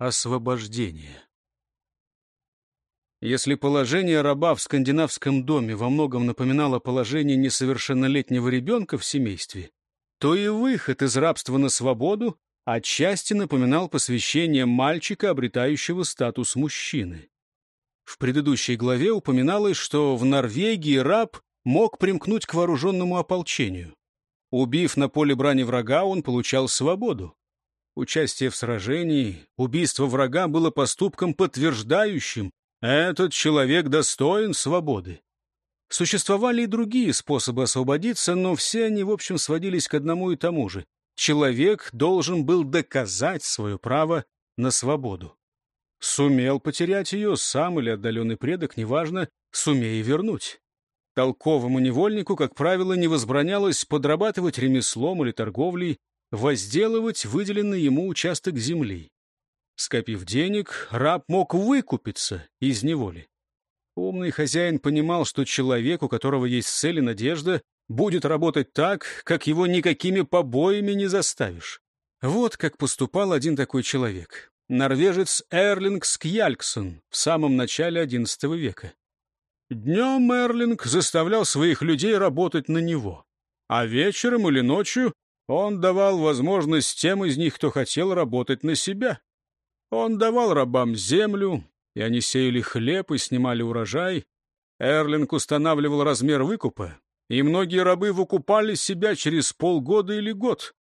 освобождения. Если положение раба в скандинавском доме во многом напоминало положение несовершеннолетнего ребенка в семействе, то и выход из рабства на свободу отчасти напоминал посвящение мальчика, обретающего статус мужчины. В предыдущей главе упоминалось, что в Норвегии раб мог примкнуть к вооруженному ополчению. Убив на поле брани врага, он получал свободу. Участие в сражении, убийство врага было поступком подтверждающим, этот человек достоин свободы. Существовали и другие способы освободиться, но все они, в общем, сводились к одному и тому же. Человек должен был доказать свое право на свободу. Сумел потерять ее, сам или отдаленный предок, неважно, сумея вернуть. Толковому невольнику, как правило, не возбранялось подрабатывать ремеслом или торговлей, возделывать выделенный ему участок земли. Скопив денег, раб мог выкупиться из неволи. Умный хозяин понимал, что человек, у которого есть цель и надежда, будет работать так, как его никакими побоями не заставишь. Вот как поступал один такой человек. Норвежец Эрлинг Скьяльксон в самом начале XI века. Днем Эрлинг заставлял своих людей работать на него, а вечером или ночью он давал возможность тем из них, кто хотел работать на себя. Он давал рабам землю, и они сеяли хлеб и снимали урожай. Эрлинг устанавливал размер выкупа, и многие рабы выкупали себя через полгода или год,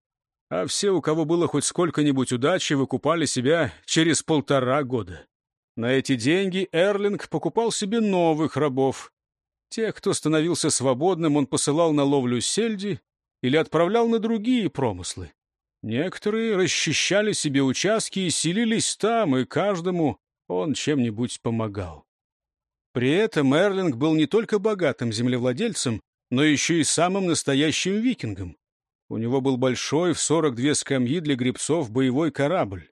а все, у кого было хоть сколько-нибудь удачи, выкупали себя через полтора года. На эти деньги Эрлинг покупал себе новых рабов. Тех, кто становился свободным, он посылал на ловлю сельди или отправлял на другие промыслы. Некоторые расчищали себе участки и селились там, и каждому он чем-нибудь помогал. При этом Эрлинг был не только богатым землевладельцем, но еще и самым настоящим викингом. У него был большой в 42 скамьи для гребцов боевой корабль.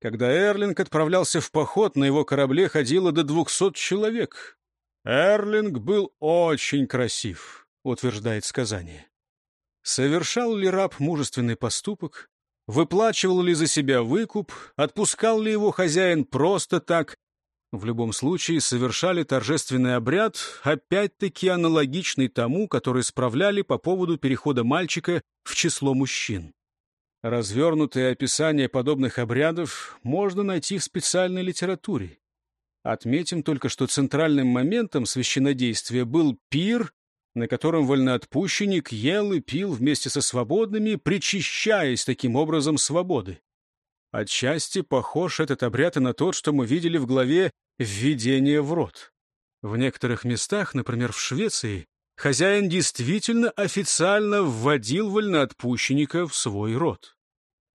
Когда Эрлинг отправлялся в поход, на его корабле ходило до двухсот человек. Эрлинг был очень красив, утверждает сказание. Совершал ли раб мужественный поступок? Выплачивал ли за себя выкуп? Отпускал ли его хозяин просто так? В любом случае, совершали торжественный обряд, опять-таки аналогичный тому, который справляли по поводу перехода мальчика в число мужчин. Развернутое описание подобных обрядов можно найти в специальной литературе. Отметим только, что центральным моментом священнодействия был пир на котором вольноотпущенник ел и пил вместе со свободными, причащаясь таким образом свободы. Отчасти похож этот обряд и на тот, что мы видели в главе «Введение в рот». В некоторых местах, например, в Швеции, хозяин действительно официально вводил вольноотпущенника в свой род.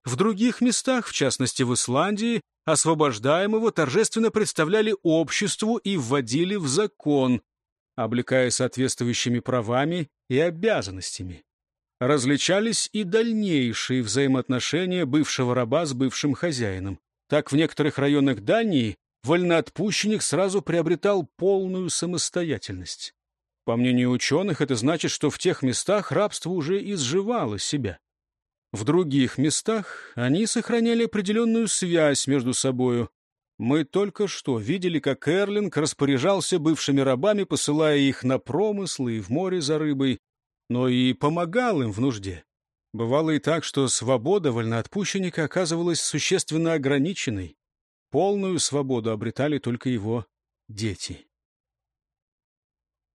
В других местах, в частности в Исландии, освобождаемого торжественно представляли обществу и вводили в закон, облекая соответствующими правами и обязанностями. Различались и дальнейшие взаимоотношения бывшего раба с бывшим хозяином. Так в некоторых районах Дании вольноотпущенник сразу приобретал полную самостоятельность. По мнению ученых, это значит, что в тех местах рабство уже изживало себя. В других местах они сохраняли определенную связь между собою, мы только что видели, как Эрлинг распоряжался бывшими рабами, посылая их на промыслы и в море за рыбой, но и помогал им в нужде. Бывало и так, что свобода вольноотпущенника оказывалась существенно ограниченной. Полную свободу обретали только его дети.